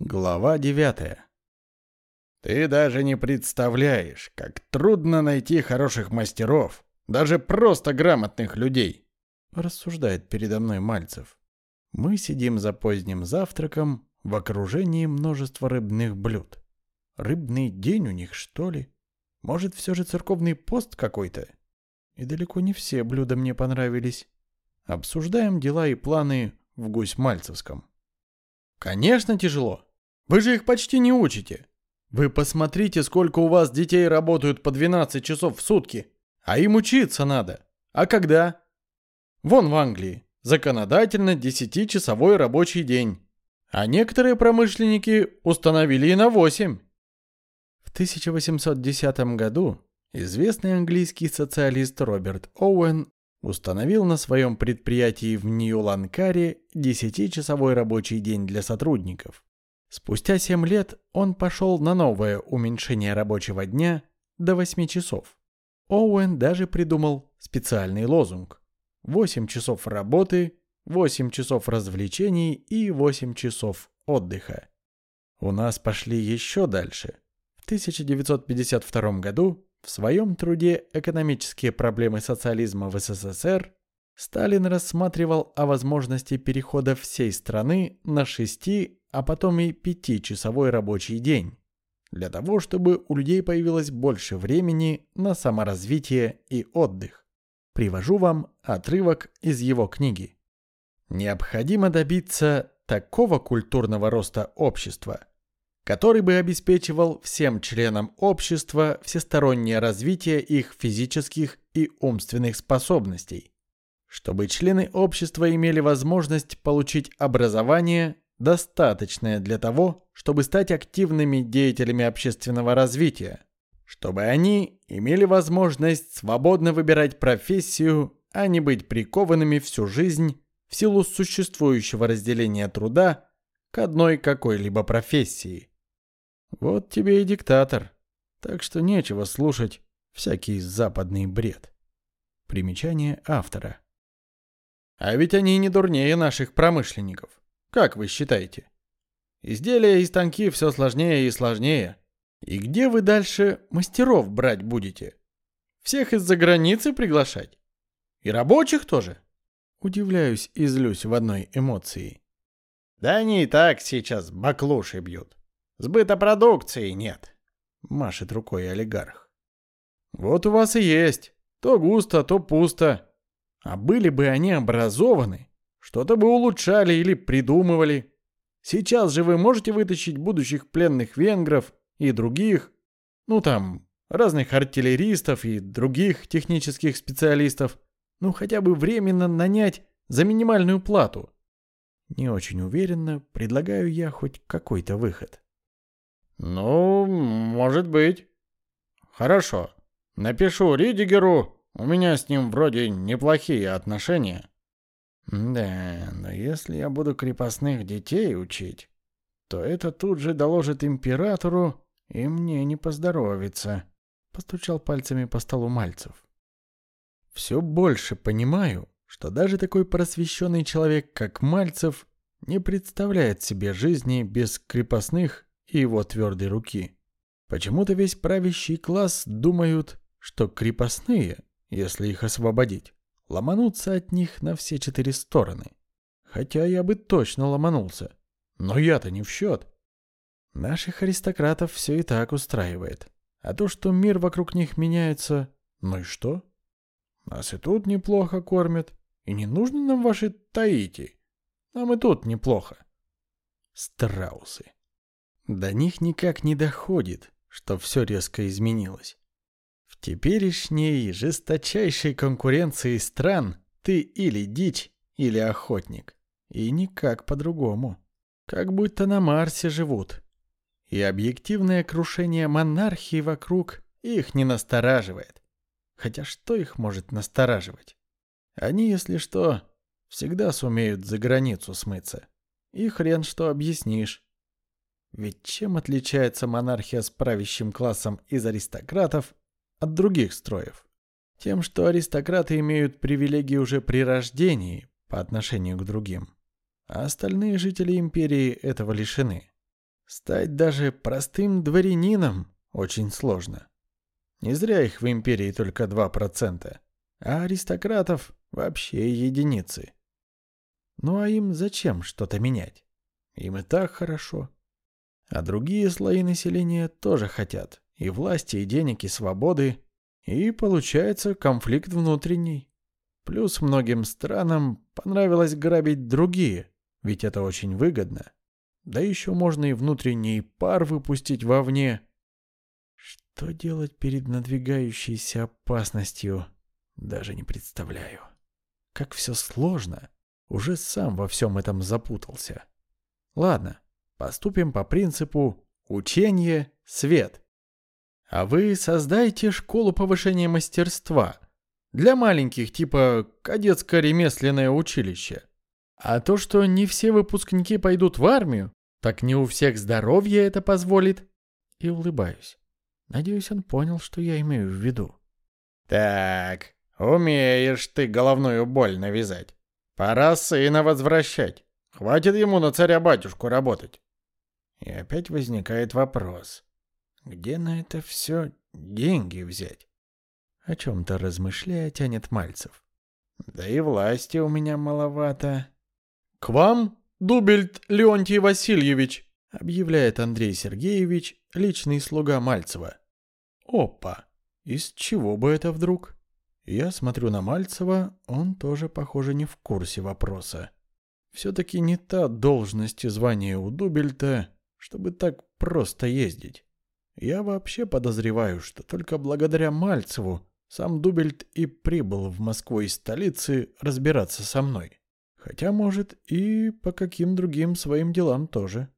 Глава девятая. Ты даже не представляешь, как трудно найти хороших мастеров, даже просто грамотных людей, рассуждает передо мной Мальцев. Мы сидим за поздним завтраком в окружении множества рыбных блюд. Рыбный день у них, что ли? Может, все же церковный пост какой-то? И далеко не все блюда мне понравились. Обсуждаем дела и планы в Гусь-Мальцевском. Конечно, тяжело. Вы же их почти не учите. Вы посмотрите, сколько у вас детей работают по 12 часов в сутки. А им учиться надо. А когда? Вон в Англии. Законодательно 10-часовой рабочий день. А некоторые промышленники установили и на 8. В 1810 году известный английский социалист Роберт Оуэн установил на своем предприятии в Нью-Ланкаре 10-часовой рабочий день для сотрудников. Спустя 7 лет он пошел на новое уменьшение рабочего дня до 8 часов. Оуэн даже придумал специальный лозунг. 8 часов работы, 8 часов развлечений и 8 часов отдыха. У нас пошли еще дальше. В 1952 году в своем труде «Экономические проблемы социализма в СССР» Сталин рассматривал о возможности перехода всей страны на шести, а потом и пятичасовой рабочий день, для того, чтобы у людей появилось больше времени на саморазвитие и отдых. Привожу вам отрывок из его книги. Необходимо добиться такого культурного роста общества – который бы обеспечивал всем членам общества всестороннее развитие их физических и умственных способностей, чтобы члены общества имели возможность получить образование, достаточное для того, чтобы стать активными деятелями общественного развития, чтобы они имели возможность свободно выбирать профессию, а не быть прикованными всю жизнь в силу существующего разделения труда к одной какой-либо профессии. Вот тебе и диктатор. Так что нечего слушать всякий западный бред. Примечание автора. А ведь они не дурнее наших промышленников. Как вы считаете? Изделия и станки все сложнее и сложнее. И где вы дальше мастеров брать будете? Всех из-за границы приглашать? И рабочих тоже? Удивляюсь и злюсь в одной эмоции. Да они и так сейчас баклуши бьют. Сбыта продукции нет, машет рукой олигарх. Вот у вас и есть. То густо, то пусто. А были бы они образованы, что-то бы улучшали или придумывали. Сейчас же вы можете вытащить будущих пленных венгров и других, ну там, разных артиллеристов и других технических специалистов, ну хотя бы временно нанять за минимальную плату. Не очень уверенно предлагаю я хоть какой-то выход. «Ну, может быть». «Хорошо. Напишу Ридигеру. У меня с ним вроде неплохие отношения». «Да, но если я буду крепостных детей учить, то это тут же доложит императору, и мне не поздоровится», — постучал пальцами по столу Мальцев. «Все больше понимаю, что даже такой просвещенный человек, как Мальцев, не представляет себе жизни без крепостных и его твердой руки. Почему-то весь правящий класс думают, что крепостные, если их освободить, ломанутся от них на все четыре стороны. Хотя я бы точно ломанулся. Но я-то не в счет. Наших аристократов все и так устраивает. А то, что мир вокруг них меняется, ну и что? Нас и тут неплохо кормят. И не нужно нам ваши Таити. Нам и тут неплохо. Страусы. До них никак не доходит, что все резко изменилось. Теперешней жесточайшей конкуренции стран ты или дичь, или охотник. И никак по-другому. Как будто на Марсе живут. И объективное крушение монархии вокруг их не настораживает. Хотя что их может настораживать? Они, если что, всегда сумеют за границу смыться. И хрен что объяснишь. Ведь чем отличается монархия с правящим классом из аристократов от других строев? Тем, что аристократы имеют привилегии уже при рождении по отношению к другим, а остальные жители империи этого лишены. Стать даже простым дворянином очень сложно. Не зря их в империи только 2%, а аристократов вообще единицы. Ну а им зачем что-то менять? Им и так хорошо. А другие слои населения тоже хотят. И власти, и денег, и свободы. И получается конфликт внутренний. Плюс многим странам понравилось грабить другие, ведь это очень выгодно. Да еще можно и внутренний пар выпустить вовне. Что делать перед надвигающейся опасностью, даже не представляю. Как все сложно. Уже сам во всем этом запутался. Ладно, поступим по принципу «учение – свет». А вы создайте школу повышения мастерства. Для маленьких, типа кадетско-ремесленное училище. А то, что не все выпускники пойдут в армию, так не у всех здоровье это позволит. И улыбаюсь. Надеюсь, он понял, что я имею в виду. Так, умеешь ты головную боль навязать. Пора сына возвращать. Хватит ему на царя-батюшку работать. И опять возникает вопрос. Где на это все деньги взять? О чем-то размышляя тянет Мальцев. Да и власти у меня маловато. «К вам, Дубельт Леонтий Васильевич!» объявляет Андрей Сергеевич, личный слуга Мальцева. Опа! Из чего бы это вдруг? Я смотрю на Мальцева, он тоже, похоже, не в курсе вопроса. Все-таки не та должность и звание у Дубельта, чтобы так просто ездить. Я вообще подозреваю, что только благодаря Мальцеву сам Дубельт и прибыл в Москву из столицы разбираться со мной. Хотя, может, и по каким другим своим делам тоже.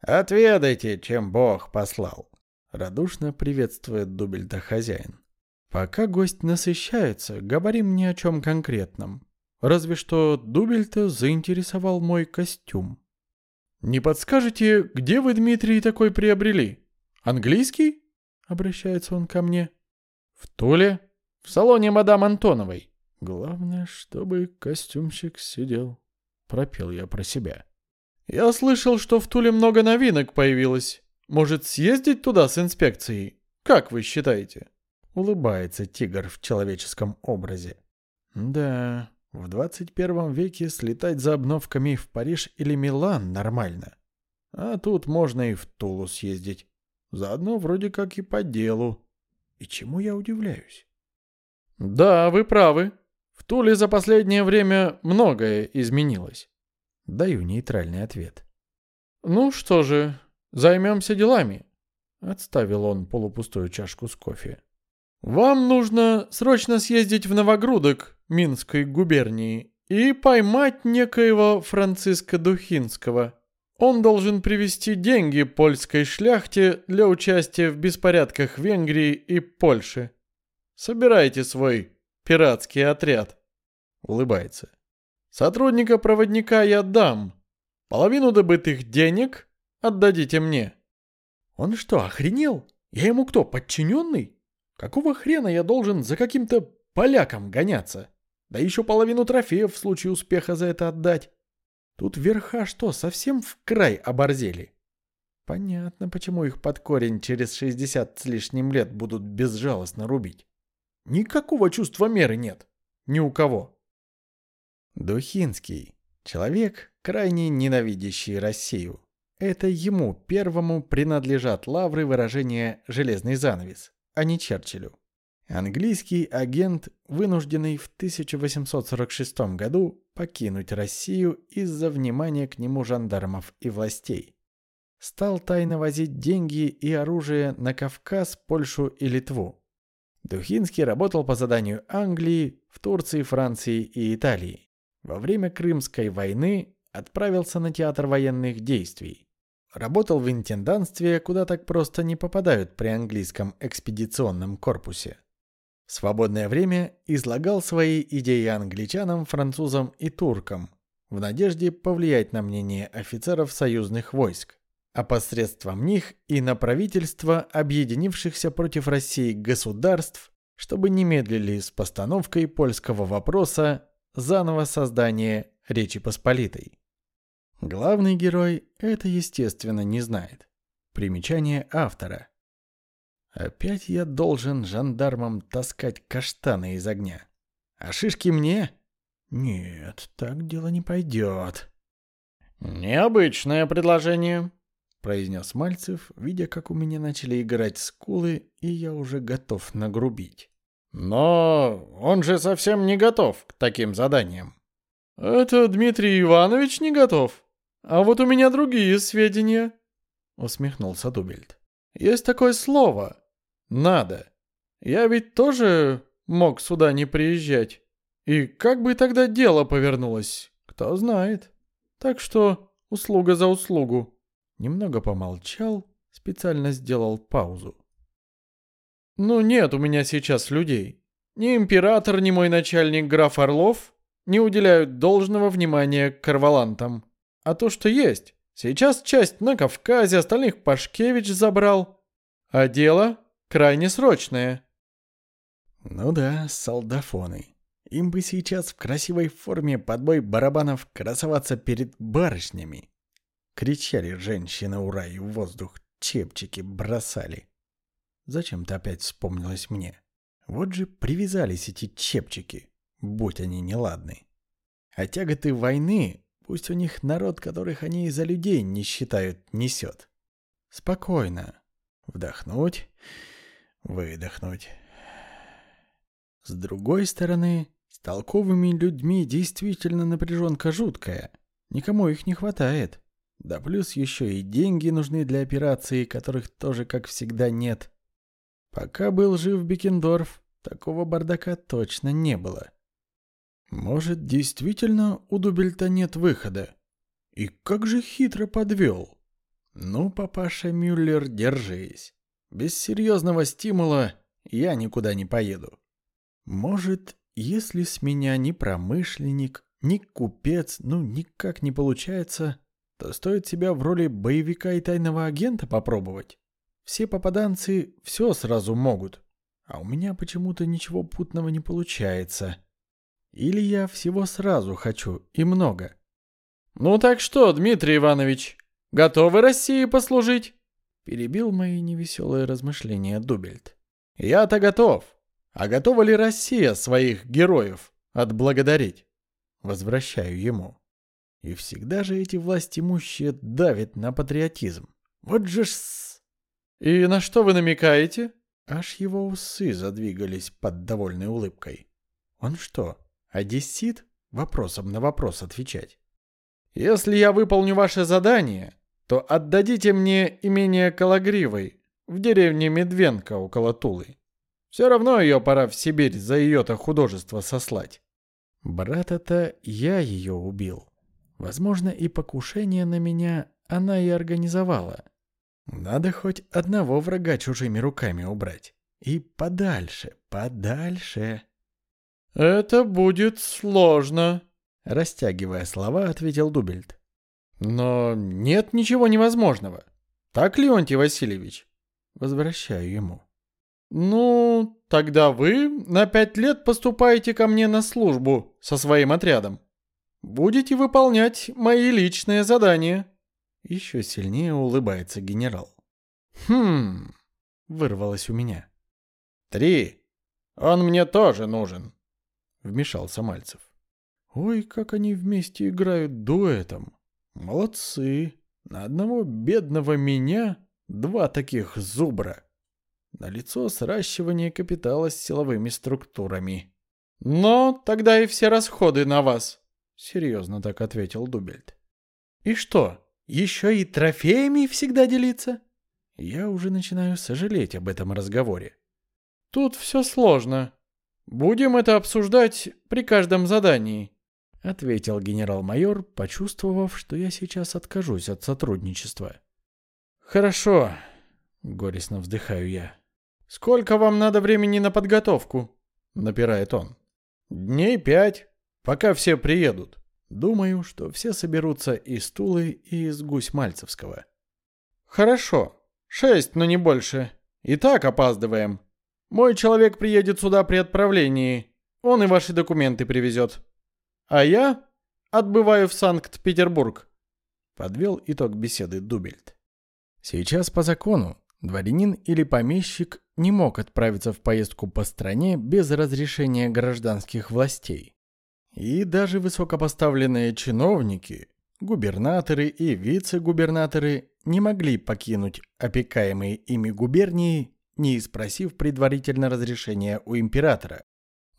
«Отведайте, чем Бог послал», — радушно приветствует Дубельта хозяин. Пока гость насыщается, говорим ни о чем конкретном. Разве что Дубельта заинтересовал мой костюм. «Не подскажете, где вы, Дмитрий, такой приобрели? Английский?» — обращается он ко мне. «В Туле? В салоне мадам Антоновой». Главное, чтобы костюмчик сидел. Пропел я про себя. «Я слышал, что в Туле много новинок появилось. Может, съездить туда с инспекцией? Как вы считаете?» Улыбается тигр в человеческом образе. Да, в 21 веке слетать за обновками в Париж или Милан нормально. А тут можно и в Тулу съездить. Заодно вроде как и по делу. И чему я удивляюсь? Да, вы правы. В Туле за последнее время многое изменилось. Даю нейтральный ответ. Ну что же, займемся делами. Отставил он полупустую чашку с кофе. «Вам нужно срочно съездить в Новогрудок Минской губернии и поймать некоего Франциска Духинского. Он должен привезти деньги польской шляхте для участия в беспорядках Венгрии и Польши. Собирайте свой пиратский отряд». Улыбается. «Сотрудника-проводника я дам. Половину добытых денег отдадите мне». «Он что, охренел? Я ему кто, подчиненный?» Какого хрена я должен за каким-то поляком гоняться? Да еще половину трофеев в случае успеха за это отдать. Тут верха что, совсем в край оборзели? Понятно, почему их под корень через 60 с лишним лет будут безжалостно рубить. Никакого чувства меры нет. Ни у кого. Духинский. Человек, крайне ненавидящий Россию. Это ему первому принадлежат лавры выражения «железный занавес» а не Черчиллю. Английский агент, вынужденный в 1846 году покинуть Россию из-за внимания к нему жандармов и властей. Стал тайно возить деньги и оружие на Кавказ, Польшу и Литву. Духинский работал по заданию Англии в Турции, Франции и Италии. Во время Крымской войны отправился на театр военных действий. Работал в интендантстве, куда так просто не попадают при английском экспедиционном корпусе. Свободное время излагал свои идеи англичанам, французам и туркам в надежде повлиять на мнение офицеров союзных войск, а посредством них и на правительство объединившихся против России государств, чтобы не медлили с постановкой польского вопроса заново создания Речи Посполитой. Главный герой это, естественно, не знает. Примечание автора. Опять я должен жандармам таскать каштаны из огня. А шишки мне? Нет, так дело не пойдет. Необычное предложение, произнес Мальцев, видя, как у меня начали играть скулы, и я уже готов нагрубить. Но он же совсем не готов к таким заданиям. Это Дмитрий Иванович не готов. А вот у меня другие сведения, усмехнулся Дубельт. Есть такое слово надо. Я ведь тоже мог сюда не приезжать. И как бы тогда дело повернулось, кто знает. Так что услуга за услугу. Немного помолчал, специально сделал паузу. Ну нет у меня сейчас людей. Ни император, ни мой начальник граф Орлов не уделяют должного внимания карвалантам. А то, что есть, сейчас часть на Кавказе, остальных Пашкевич забрал. А дело крайне срочное. Ну да, солдафоны. Им бы сейчас в красивой форме под бой барабанов красоваться перед барышнями. Кричали женщины ура и в воздух чепчики бросали. Зачем-то опять вспомнилось мне. Вот же привязались эти чепчики, будь они неладны. А тяготы войны, пусть у них народ, которых они за людей не считают, несет. Спокойно. Вдохнуть выдохнуть. С другой стороны, с толковыми людьми действительно напряженка жуткая. Никому их не хватает. Да плюс еще и деньги нужны для операции, которых тоже, как всегда, нет. Пока был жив Бекендорф, такого бардака точно не было. Может, действительно у Дубельта нет выхода? И как же хитро подвел. Ну, папаша Мюллер, держись. Без серьезного стимула я никуда не поеду. Может, если с меня ни промышленник, ни купец, ну никак не получается, то стоит себя в роли боевика и тайного агента попробовать. Все попаданцы все сразу могут, а у меня почему-то ничего путного не получается. Или я всего сразу хочу и много. Ну так что, Дмитрий Иванович, готовы России послужить? Перебил мои невеселые размышления Дубельт. «Я-то готов. А готова ли Россия своих героев отблагодарить?» Возвращаю ему. И всегда же эти власть имущие давят на патриотизм. Вот же ж «И на что вы намекаете?» Аж его усы задвигались под довольной улыбкой. Он что, одессит? Вопросом на вопрос отвечать. «Если я выполню ваше задание, то отдадите мне имение Калагривой в деревне Медвенка около Тулы. Все равно ее пора в Сибирь за ее-то художество сослать. Брата-то я ее убил. Возможно, и покушение на меня она и организовала. Надо хоть одного врага чужими руками убрать. И подальше, подальше. «Это будет сложно», — растягивая слова, ответил Дубельт. Но нет ничего невозможного. Так, Леонтий Васильевич? Возвращаю ему. Ну, тогда вы на пять лет поступаете ко мне на службу со своим отрядом. Будете выполнять мои личные задания. Еще сильнее улыбается генерал. Хм, вырвалось у меня. Три. Он мне тоже нужен. Вмешался Мальцев. Ой, как они вместе играют дуэтом. Молодцы. На одного бедного меня два таких зубра. На лицо сращивание капитала с силовыми структурами. Но тогда и все расходы на вас, серьезно так ответил Дубельт. И что, еще и трофеями всегда делиться? Я уже начинаю сожалеть об этом разговоре. Тут все сложно. Будем это обсуждать при каждом задании. — ответил генерал-майор, почувствовав, что я сейчас откажусь от сотрудничества. «Хорошо», — горестно вздыхаю я. «Сколько вам надо времени на подготовку?» — напирает он. «Дней пять, пока все приедут. Думаю, что все соберутся из Тулы и из Гусь-Мальцевского». «Хорошо. Шесть, но не больше. И так опаздываем. Мой человек приедет сюда при отправлении. Он и ваши документы привезет» а я отбываю в Санкт-Петербург. Подвел итог беседы Дубельт. Сейчас по закону дворянин или помещик не мог отправиться в поездку по стране без разрешения гражданских властей. И даже высокопоставленные чиновники, губернаторы и вице-губернаторы не могли покинуть опекаемые ими губернии, не спросив предварительно разрешения у императора.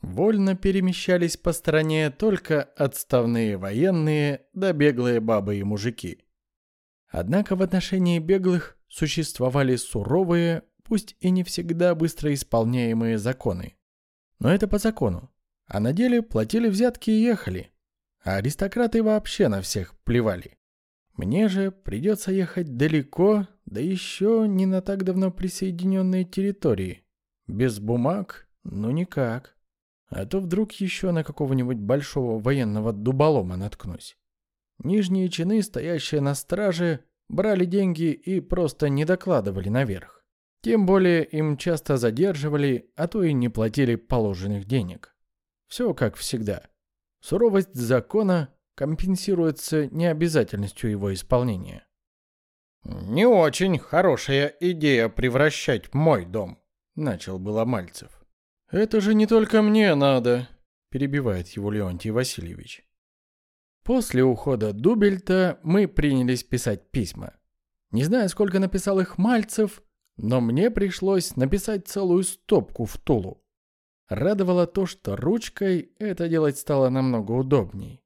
Вольно перемещались по стране только отставные военные да беглые бабы и мужики. Однако в отношении беглых существовали суровые, пусть и не всегда быстро исполняемые законы. Но это по закону. А на деле платили взятки и ехали. А аристократы вообще на всех плевали. Мне же придется ехать далеко, да еще не на так давно присоединенные территории. Без бумаг? Ну никак. А то вдруг еще на какого-нибудь большого военного дуболома наткнусь. Нижние чины, стоящие на страже, брали деньги и просто не докладывали наверх. Тем более им часто задерживали, а то и не платили положенных денег. Все как всегда. Суровость закона компенсируется необязательностью его исполнения. «Не очень хорошая идея превращать мой дом», — начал было Мальцев. «Это же не только мне надо», — перебивает его Леонтий Васильевич. После ухода Дубельта мы принялись писать письма. Не знаю, сколько написал их Мальцев, но мне пришлось написать целую стопку в Тулу. Радовало то, что ручкой это делать стало намного удобней.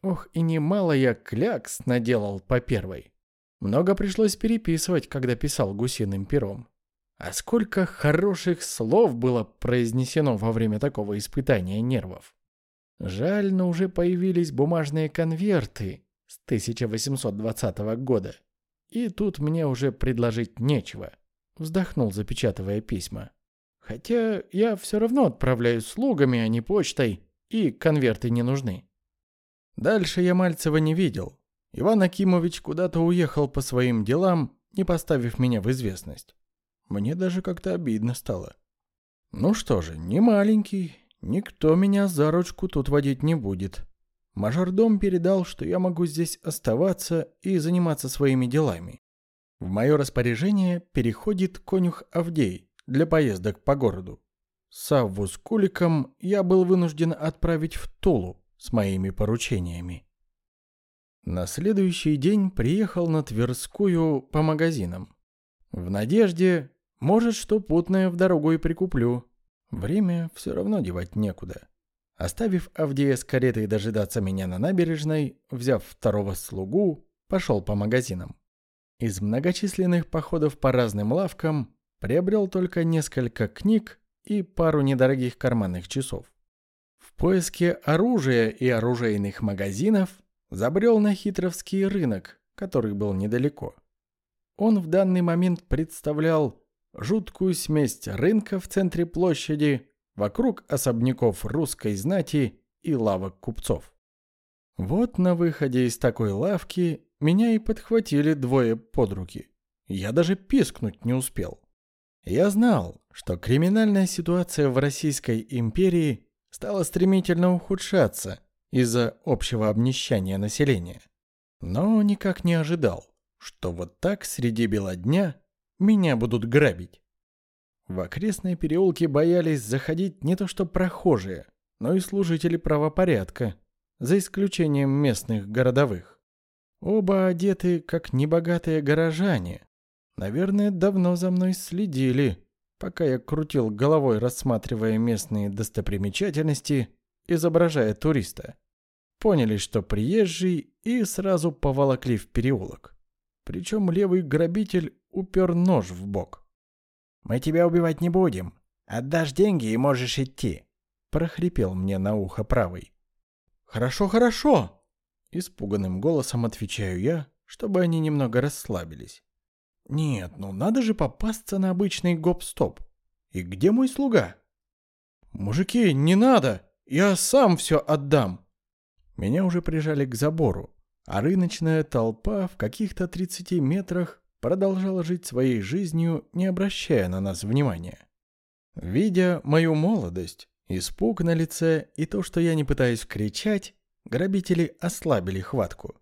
Ох, и немало я клякс наделал по первой. Много пришлось переписывать, когда писал гусиным пером. А сколько хороших слов было произнесено во время такого испытания нервов. Жаль, но уже появились бумажные конверты с 1820 года. И тут мне уже предложить нечего. Вздохнул, запечатывая письма. Хотя я все равно отправляюсь слугами, а не почтой, и конверты не нужны. Дальше я Мальцева не видел. Иван Акимович куда-то уехал по своим делам, не поставив меня в известность. Мне даже как-то обидно стало. Ну что же, не маленький, никто меня за ручку тут водить не будет. Мажордом передал, что я могу здесь оставаться и заниматься своими делами. В мое распоряжение переходит конюх Авдей для поездок по городу. Савву с Куликом я был вынужден отправить в Тулу с моими поручениями. На следующий день приехал на Тверскую по магазинам. В надежде, может, что путное в дорогу и прикуплю. Время все равно девать некуда. Оставив Авдея с каретой дожидаться меня на набережной, взяв второго слугу, пошел по магазинам. Из многочисленных походов по разным лавкам приобрел только несколько книг и пару недорогих карманных часов. В поиске оружия и оружейных магазинов забрел на хитровский рынок, который был недалеко. Он в данный момент представлял жуткую смесь рынка в центре площади, вокруг особняков русской знати и лавок купцов. Вот на выходе из такой лавки меня и подхватили двое под руки. Я даже пискнуть не успел. Я знал, что криминальная ситуация в Российской империи стала стремительно ухудшаться из-за общего обнищания населения. Но никак не ожидал, что вот так среди бела дня меня будут грабить. В окрестные переулки боялись заходить не то что прохожие, но и служители правопорядка, за исключением местных городовых. Оба одеты как небогатые горожане. Наверное, давно за мной следили, пока я крутил головой, рассматривая местные достопримечательности, изображая туриста. Поняли, что приезжий, и сразу поволокли в переулок. Причем левый грабитель упер нож в бок. «Мы тебя убивать не будем. Отдашь деньги и можешь идти», — прохрипел мне на ухо правый. «Хорошо, хорошо!» — испуганным голосом отвечаю я, чтобы они немного расслабились. «Нет, ну надо же попасться на обычный гоп-стоп. И где мой слуга?» «Мужики, не надо! Я сам все отдам!» Меня уже прижали к забору, а рыночная толпа в каких-то 30 метрах продолжала жить своей жизнью, не обращая на нас внимания. Видя мою молодость, испуг на лице и то, что я не пытаюсь кричать, грабители ослабили хватку.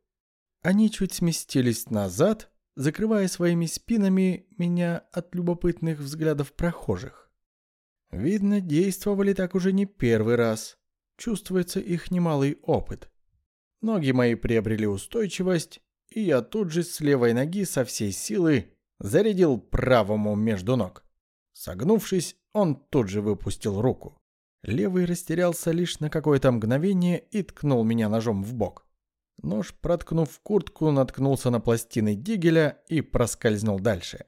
Они чуть сместились назад, закрывая своими спинами меня от любопытных взглядов прохожих. Видно, действовали так уже не первый раз. Чувствуется их немалый опыт. Ноги мои приобрели устойчивость, и я тут же с левой ноги со всей силы зарядил правому между ног. Согнувшись, он тут же выпустил руку. Левый растерялся лишь на какое-то мгновение и ткнул меня ножом в бок. Нож, проткнув куртку, наткнулся на пластины дигеля и проскользнул дальше.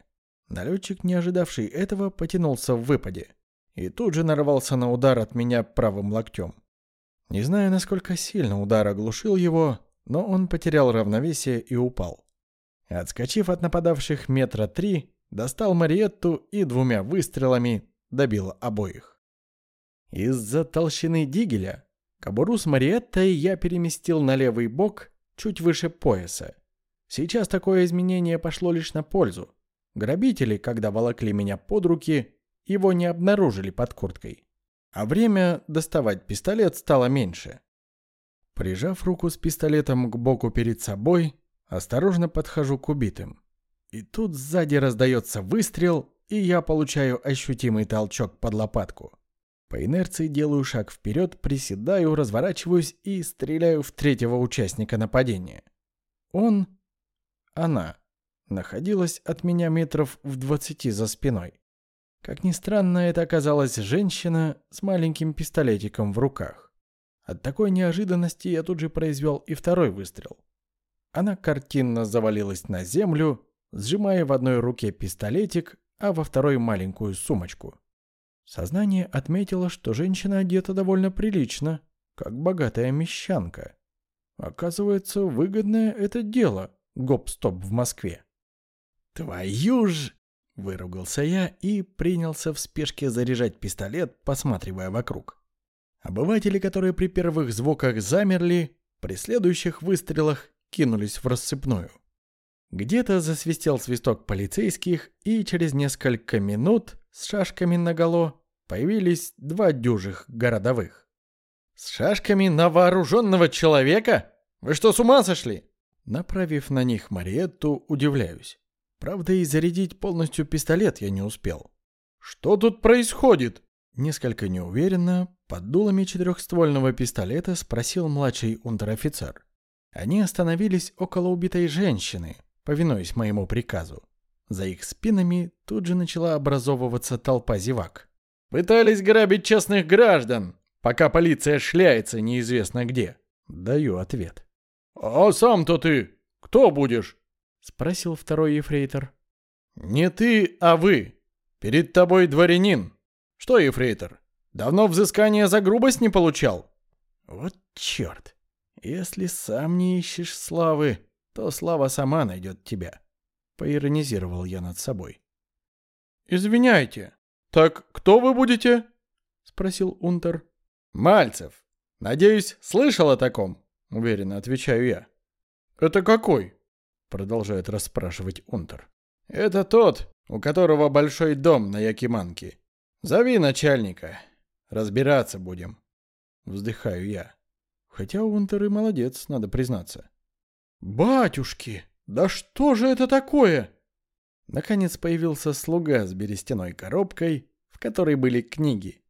Налетчик, не ожидавший этого, потянулся в выпаде и тут же нарвался на удар от меня правым локтем. Не знаю, насколько сильно удар оглушил его, но он потерял равновесие и упал. Отскочив от нападавших метра три, достал Мариетту и двумя выстрелами добил обоих. Из-за толщины дигеля кобуру с Мариеттой я переместил на левый бок чуть выше пояса. Сейчас такое изменение пошло лишь на пользу. Грабители, когда волокли меня под руки, его не обнаружили под курткой. А время доставать пистолет стало меньше. Прижав руку с пистолетом к боку перед собой, осторожно подхожу к убитым. И тут сзади раздается выстрел, и я получаю ощутимый толчок под лопатку. По инерции делаю шаг вперед, приседаю, разворачиваюсь и стреляю в третьего участника нападения. Он, она, находилась от меня метров в двадцати за спиной. Как ни странно, это оказалась женщина с маленьким пистолетиком в руках. От такой неожиданности я тут же произвел и второй выстрел. Она картинно завалилась на землю, сжимая в одной руке пистолетик, а во второй маленькую сумочку. Сознание отметило, что женщина одета довольно прилично, как богатая мещанка. Оказывается, выгодное это дело — гоп-стоп в Москве. «Твою ж!» Выругался я и принялся в спешке заряжать пистолет, посматривая вокруг. Обыватели, которые при первых звуках замерли, при следующих выстрелах кинулись в рассыпную. Где-то засвистел свисток полицейских, и через несколько минут с шашками наголо появились два дюжих городовых. «С шашками на вооруженного человека? Вы что, с ума сошли?» Направив на них Мариетту, удивляюсь. Правда, и зарядить полностью пистолет я не успел. «Что тут происходит?» Несколько неуверенно, под дулами четырехствольного пистолета спросил младший унтер-офицер. Они остановились около убитой женщины, повинуясь моему приказу. За их спинами тут же начала образовываться толпа зевак. «Пытались грабить честных граждан, пока полиция шляется неизвестно где». Даю ответ. «А сам-то ты кто будешь?» — спросил второй ефрейтор. «Не ты, а вы. Перед тобой дворянин. Что, ефрейтор, давно взыскание за грубость не получал?» «Вот черт. Если сам не ищешь славы, то слава сама найдет тебя», — поиронизировал я над собой. «Извиняйте. Так кто вы будете?» — спросил Унтер. «Мальцев. Надеюсь, слышал о таком?» — уверенно отвечаю я. «Это какой?» продолжает расспрашивать Унтер. «Это тот, у которого большой дом на Якиманке. Зови начальника. Разбираться будем». Вздыхаю я. Хотя Унтер и молодец, надо признаться. «Батюшки, да что же это такое?» Наконец появился слуга с берестяной коробкой, в которой были книги.